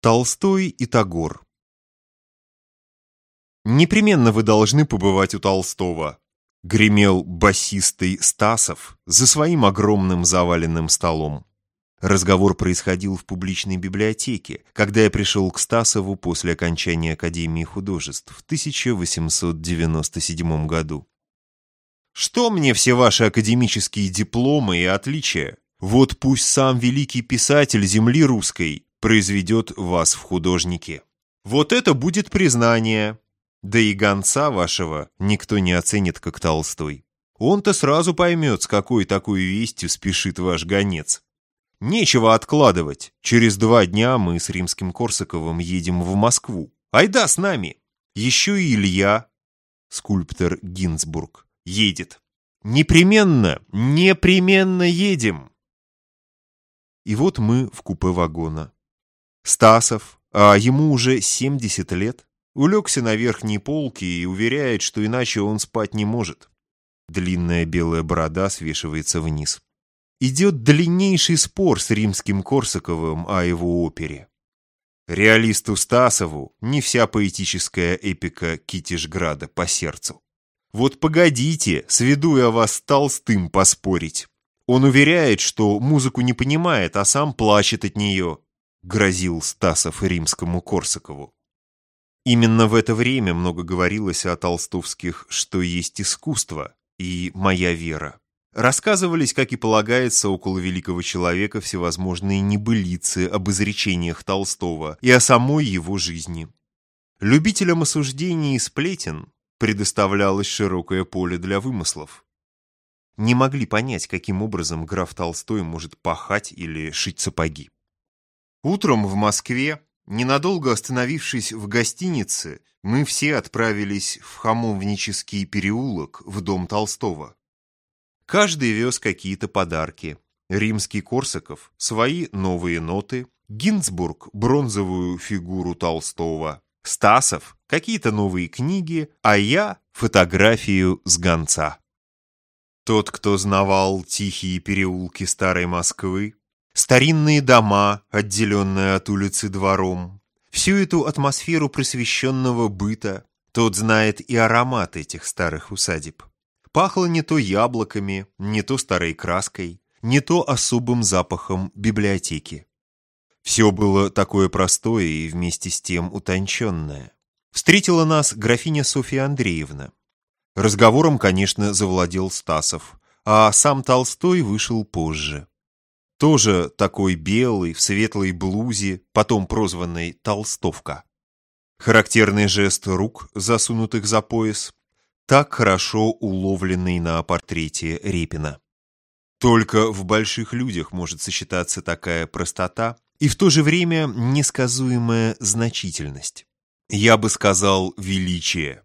Толстой и Тагор «Непременно вы должны побывать у Толстого», — гремел басистый Стасов за своим огромным заваленным столом. Разговор происходил в публичной библиотеке, когда я пришел к Стасову после окончания Академии художеств в 1897 году. «Что мне все ваши академические дипломы и отличия? Вот пусть сам великий писатель земли русской произведет вас в художнике. Вот это будет признание. Да и гонца вашего никто не оценит, как Толстой. Он-то сразу поймет, с какой такой вестью спешит ваш гонец. Нечего откладывать. Через два дня мы с римским Корсаковым едем в Москву. Айда с нами. Еще и Илья, скульптор Гинзбург, едет. Непременно, непременно едем. И вот мы в купе вагона. Стасов, а ему уже 70 лет, улегся на верхней полке и уверяет, что иначе он спать не может. Длинная белая борода свешивается вниз. Идет длиннейший спор с римским Корсаковым о его опере. Реалисту Стасову не вся поэтическая эпика Китишграда по сердцу. Вот погодите, сведу я вас с Толстым поспорить. Он уверяет, что музыку не понимает, а сам плачет от нее, грозил Стасов римскому Корсакову. Именно в это время много говорилось о толстовских «что есть искусство» и «моя вера». Рассказывались, как и полагается, около великого человека всевозможные небылицы об изречениях Толстого и о самой его жизни. Любителям осуждений и сплетен предоставлялось широкое поле для вымыслов. Не могли понять, каким образом граф Толстой может пахать или шить сапоги. Утром в Москве, ненадолго остановившись в гостинице, мы все отправились в Хамовнический переулок в дом Толстого. Каждый вез какие-то подарки. Римский Корсаков – свои новые ноты, Гинзбург – бронзовую фигуру Толстого, Стасов – какие-то новые книги, а я – фотографию с гонца. Тот, кто знавал тихие переулки старой Москвы, старинные дома, отделенные от улицы двором, всю эту атмосферу просвещенного быта, тот знает и аромат этих старых усадеб. Пахло не то яблоками, не то старой краской, не то особым запахом библиотеки. Все было такое простое и вместе с тем утонченное. Встретила нас графиня Софья Андреевна. Разговором, конечно, завладел Стасов, а сам Толстой вышел позже. Тоже такой белый, в светлой блузе, потом прозванной «толстовка». Характерный жест рук, засунутых за пояс, так хорошо уловленный на портрете Репина. Только в больших людях может сочетаться такая простота и в то же время несказуемая значительность. Я бы сказал «величие».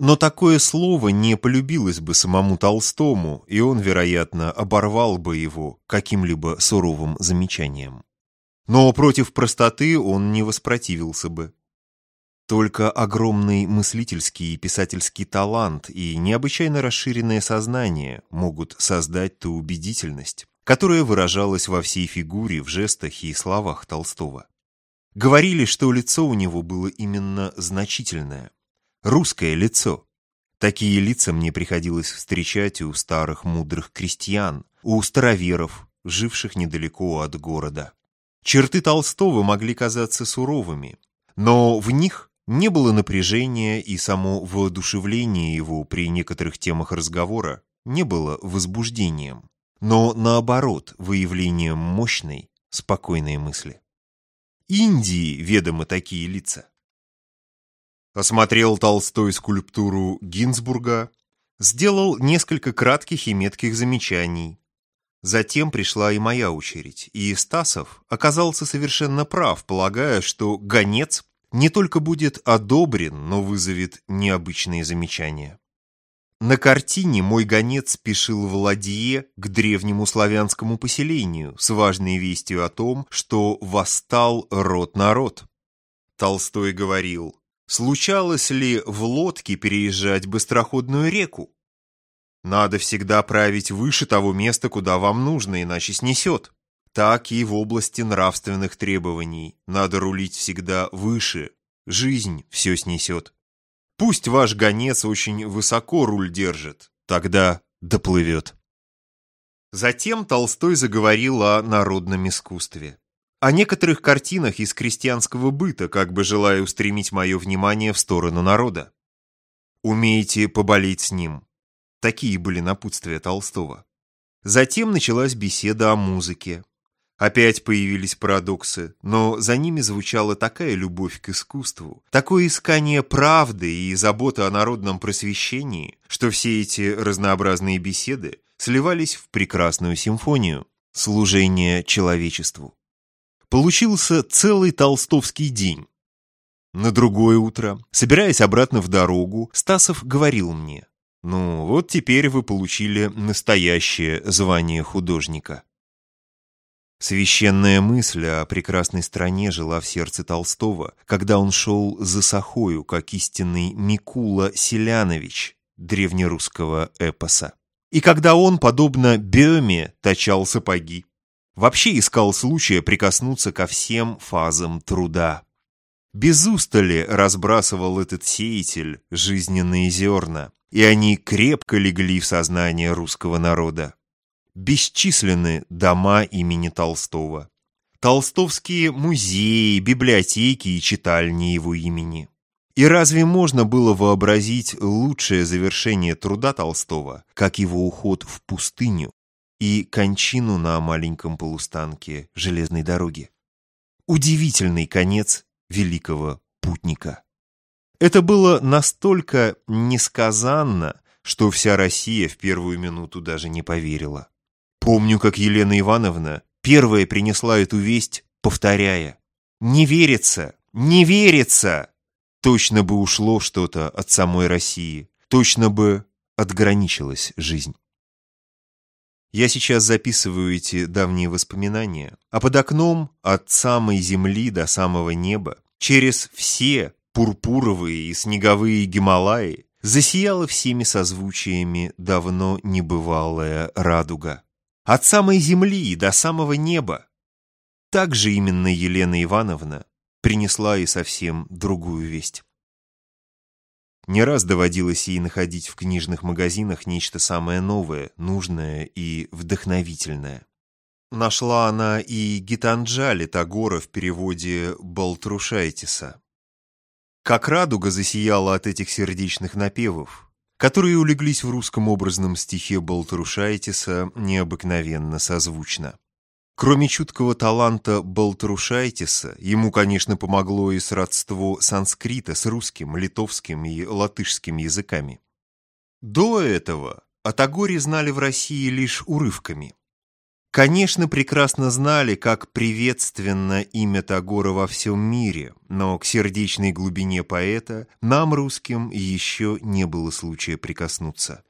Но такое слово не полюбилось бы самому Толстому, и он, вероятно, оборвал бы его каким-либо суровым замечанием. Но против простоты он не воспротивился бы. Только огромный мыслительский и писательский талант и необычайно расширенное сознание могут создать ту убедительность, которая выражалась во всей фигуре, в жестах и словах Толстого. Говорили, что лицо у него было именно значительное. Русское лицо. Такие лица мне приходилось встречать у старых мудрых крестьян, у староверов, живших недалеко от города. Черты Толстого могли казаться суровыми, но в них не было напряжения, и само воодушевление его при некоторых темах разговора не было возбуждением, но, наоборот, выявлением мощной, спокойной мысли. Индии ведомы такие лица. Осмотрел Толстой скульптуру Гинзбурга, сделал несколько кратких и метких замечаний. Затем пришла и моя очередь, и Стасов оказался совершенно прав, полагая, что гонец не только будет одобрен, но вызовет необычные замечания. На картине мой гонец спешил в Ладье к древнему славянскому поселению с важной вестью о том, что восстал род-народ. Толстой говорил, случалось ли в лодке переезжать быстроходную реку? Надо всегда править выше того места, куда вам нужно, иначе снесет. так и в области нравственных требований. Надо рулить всегда выше. Жизнь все снесет. Пусть ваш гонец очень высоко руль держит, тогда доплывет. Затем Толстой заговорил о народном искусстве. О некоторых картинах из крестьянского быта, как бы желая устремить мое внимание в сторону народа. Умеете поболеть с ним. Такие были напутствия Толстого. Затем началась беседа о музыке. Опять появились парадоксы, но за ними звучала такая любовь к искусству, такое искание правды и забота о народном просвещении, что все эти разнообразные беседы сливались в прекрасную симфонию служения человечеству. Получился целый толстовский день. На другое утро, собираясь обратно в дорогу, Стасов говорил мне, «Ну, вот теперь вы получили настоящее звание художника». Священная мысль о прекрасной стране жила в сердце Толстого, когда он шел за Сахою, как истинный Микула Селянович древнерусского эпоса. И когда он, подобно Беме, точал сапоги. Вообще искал случая прикоснуться ко всем фазам труда. Без устали разбрасывал этот сеятель жизненные зерна, и они крепко легли в сознание русского народа бесчисленны дома имени Толстого. Толстовские музеи, библиотеки и читальни его имени. И разве можно было вообразить лучшее завершение труда Толстого, как его уход в пустыню и кончину на маленьком полустанке железной дороги? Удивительный конец великого путника. Это было настолько несказанно, что вся Россия в первую минуту даже не поверила. Помню, как Елена Ивановна первая принесла эту весть, повторяя «Не верится! Не верится!» Точно бы ушло что-то от самой России, точно бы отграничилась жизнь. Я сейчас записываю эти давние воспоминания, а под окном от самой земли до самого неба, через все пурпуровые и снеговые Гималаи, засияла всеми созвучиями давно небывалая радуга. От самой земли до самого неба. Так же именно Елена Ивановна принесла и совсем другую весть. Не раз доводилось ей находить в книжных магазинах нечто самое новое, нужное и вдохновительное. Нашла она и Гитанджали Тагора в переводе Балтрушайтиса. Как радуга засияла от этих сердечных напевов, которые улеглись в русском образном стихе Балтрушайтиса необыкновенно созвучно. Кроме чуткого таланта Балтрушайтиса, ему, конечно, помогло и сродство санскрита с русским, литовским и латышским языками. До этого о Тагоре знали в России лишь урывками. Конечно, прекрасно знали, как приветственно имя Тагора во всем мире, но к сердечной глубине поэта нам, русским, еще не было случая прикоснуться.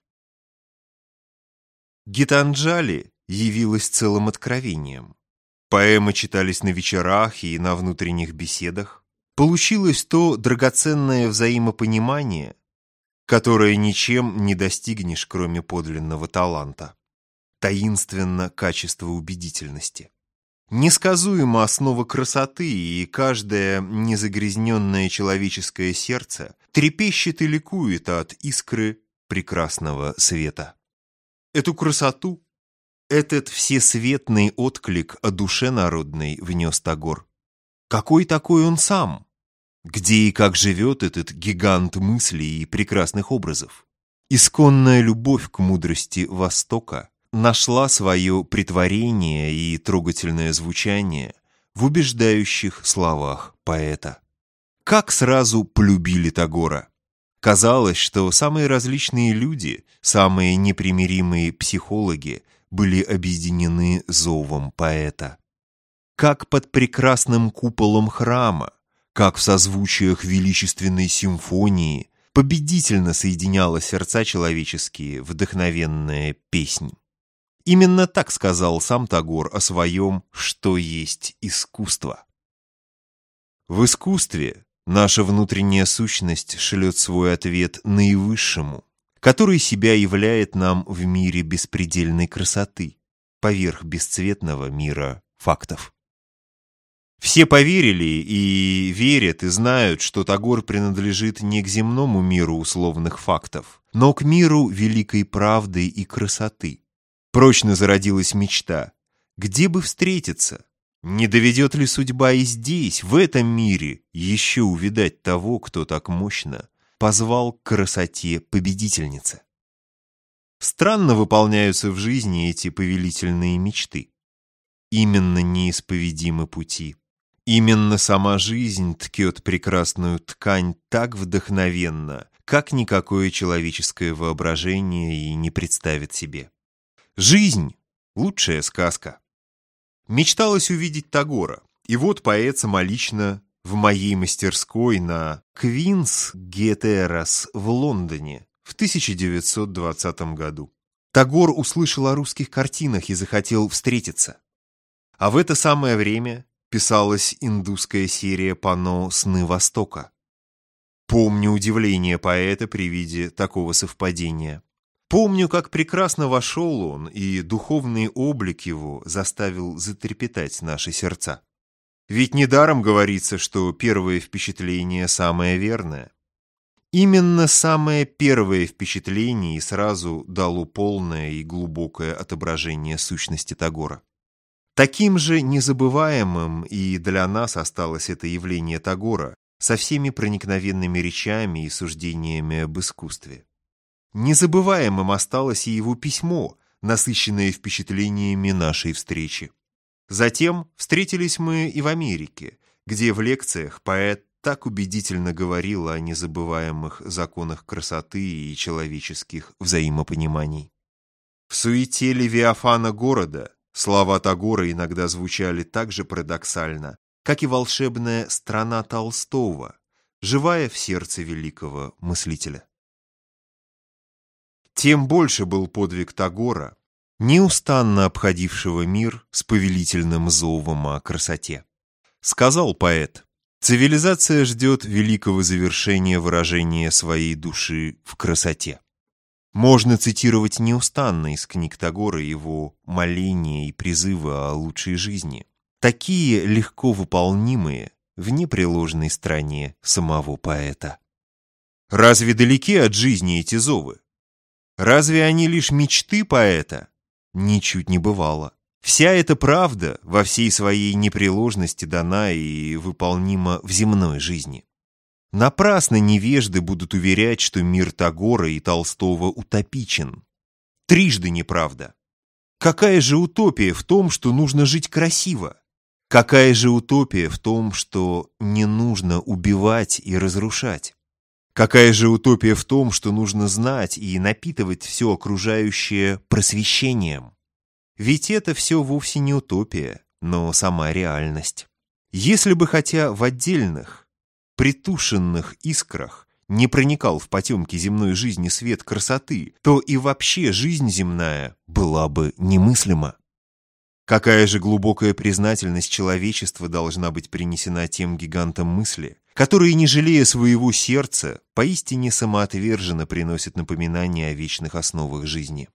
Гитанджали явилась целым откровением. Поэмы читались на вечерах и на внутренних беседах. Получилось то драгоценное взаимопонимание, которое ничем не достигнешь, кроме подлинного таланта таинственно качество убедительности. Несказуема основа красоты, и каждое незагрязненное человеческое сердце трепещет и ликует от искры прекрасного света. Эту красоту, этот всесветный отклик о душе народной внес Тагор. Какой такой он сам? Где и как живет этот гигант мыслей и прекрасных образов? Исконная любовь к мудрости Востока нашла свое притворение и трогательное звучание в убеждающих словах поэта. Как сразу полюбили Тагора. Казалось, что самые различные люди, самые непримиримые психологи были объединены зовом поэта. Как под прекрасным куполом храма, как в созвучиях величественной симфонии победительно соединяла сердца человеческие вдохновенная песнь. Именно так сказал сам Тагор о своем «что есть искусство». В искусстве наша внутренняя сущность шлет свой ответ наивысшему, который себя являет нам в мире беспредельной красоты, поверх бесцветного мира фактов. Все поверили и верят и знают, что Тагор принадлежит не к земному миру условных фактов, но к миру великой правды и красоты. Прочно зародилась мечта. Где бы встретиться? Не доведет ли судьба и здесь, в этом мире, еще увидать того, кто так мощно позвал к красоте победительницы? Странно выполняются в жизни эти повелительные мечты. Именно неисповедимы пути. Именно сама жизнь ткет прекрасную ткань так вдохновенно, как никакое человеческое воображение и не представит себе. Жизнь — лучшая сказка. Мечталось увидеть Тагора, и вот поэт самолично в моей мастерской на Квинс Гетерас в Лондоне в 1920 году. Тагор услышал о русских картинах и захотел встретиться. А в это самое время писалась индусская серия панно «Сны Востока». Помню удивление поэта при виде такого совпадения. Помню, как прекрасно вошел он, и духовный облик его заставил затрепетать наши сердца. Ведь недаром говорится, что первое впечатление самое верное. Именно самое первое впечатление и сразу дало полное и глубокое отображение сущности Тагора. Таким же незабываемым и для нас осталось это явление Тагора со всеми проникновенными речами и суждениями об искусстве. Незабываемым осталось и его письмо, насыщенное впечатлениями нашей встречи. Затем встретились мы и в Америке, где в лекциях поэт так убедительно говорил о незабываемых законах красоты и человеческих взаимопониманий. В суете Левиафана города слова Тагора иногда звучали так же парадоксально, как и волшебная «страна Толстого», живая в сердце великого мыслителя. Тем больше был подвиг Тагора, неустанно обходившего мир с повелительным зовом о красоте. Сказал поэт, цивилизация ждет великого завершения выражения своей души в красоте. Можно цитировать неустанно из книг Тагора его моления и призывы о лучшей жизни, такие легко выполнимые в непреложной стране самого поэта. Разве далеки от жизни эти зовы? Разве они лишь мечты поэта? Ничуть не бывало. Вся эта правда во всей своей непреложности дана и выполнима в земной жизни. Напрасно невежды будут уверять, что мир Тагора и Толстого утопичен. Трижды неправда. Какая же утопия в том, что нужно жить красиво? Какая же утопия в том, что не нужно убивать и разрушать? Какая же утопия в том, что нужно знать и напитывать все окружающее просвещением? Ведь это все вовсе не утопия, но сама реальность. Если бы хотя в отдельных, притушенных искрах не проникал в потемки земной жизни свет красоты, то и вообще жизнь земная была бы немыслима. Какая же глубокая признательность человечества должна быть принесена тем гигантам мысли, которые, не жалея своего сердца, поистине самоотверженно приносят напоминание о вечных основах жизни.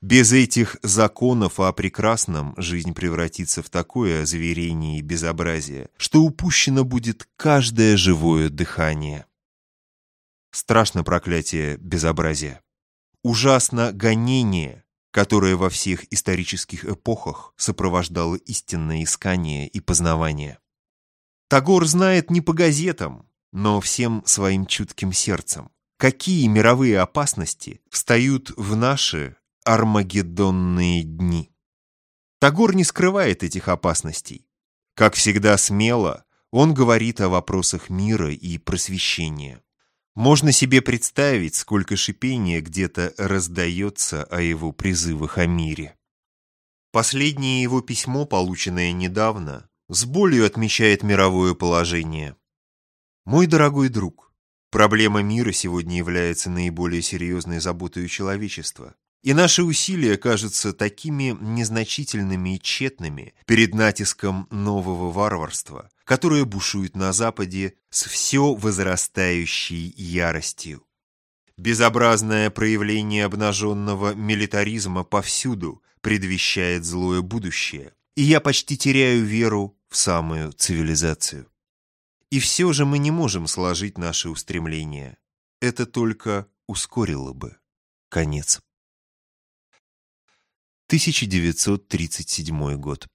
Без этих законов о прекрасном жизнь превратится в такое озверение и безобразие, что упущено будет каждое живое дыхание. Страшно проклятие безобразия. Ужасно гонение, которое во всех исторических эпохах сопровождало истинное искание и познавание. Тагор знает не по газетам, но всем своим чутким сердцем, какие мировые опасности встают в наши армагеддонные дни. Тагор не скрывает этих опасностей. Как всегда смело, он говорит о вопросах мира и просвещения. Можно себе представить, сколько шипения где-то раздается о его призывах о мире. Последнее его письмо, полученное недавно, с болью отмечает мировое положение. Мой дорогой друг, проблема мира сегодня является наиболее серьезной заботой человечества. И наши усилия кажутся такими незначительными и тщетными перед натиском нового варварства, которое бушует на Западе с все возрастающей яростью. Безобразное проявление обнаженного милитаризма повсюду предвещает злое будущее – и я почти теряю веру в самую цивилизацию. И все же мы не можем сложить наши устремления. Это только ускорило бы конец. 1937 год.